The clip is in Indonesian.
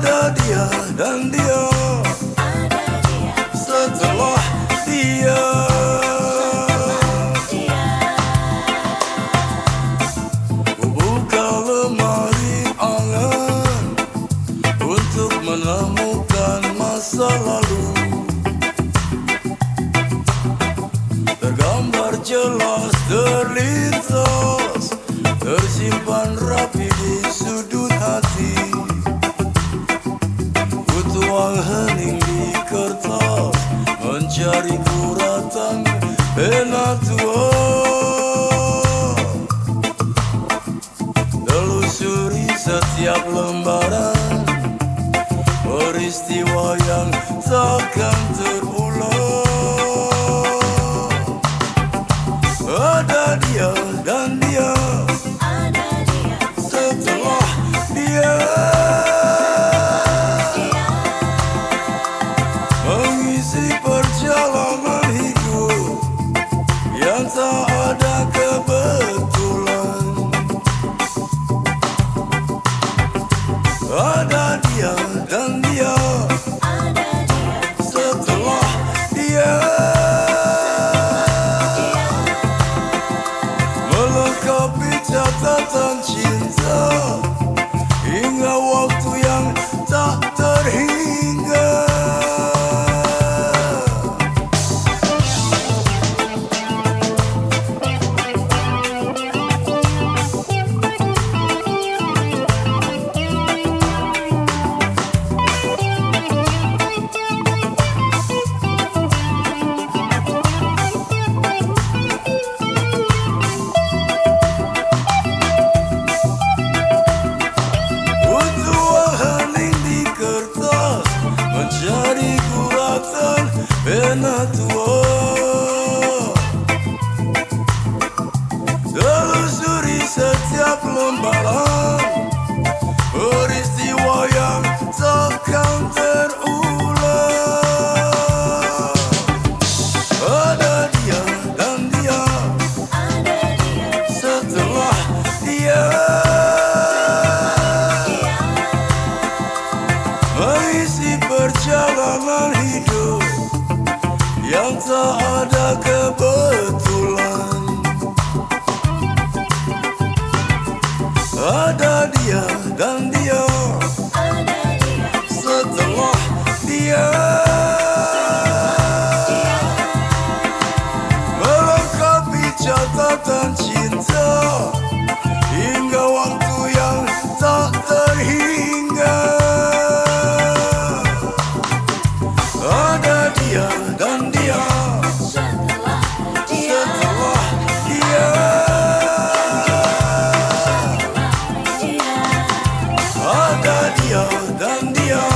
ada dia dan dia. Setelah dia. Buka lemari angan untuk menemukan masa lalu. Tergambar jelas terlintas tersimpan rapat ruang hening di kertas Mencari kuratan enak tua. Telusuri setiap lembaran Peristiwa yang takkan terbuka. the yang tak ada kebetulan. Ada dia dan dia Dio, Don Dio.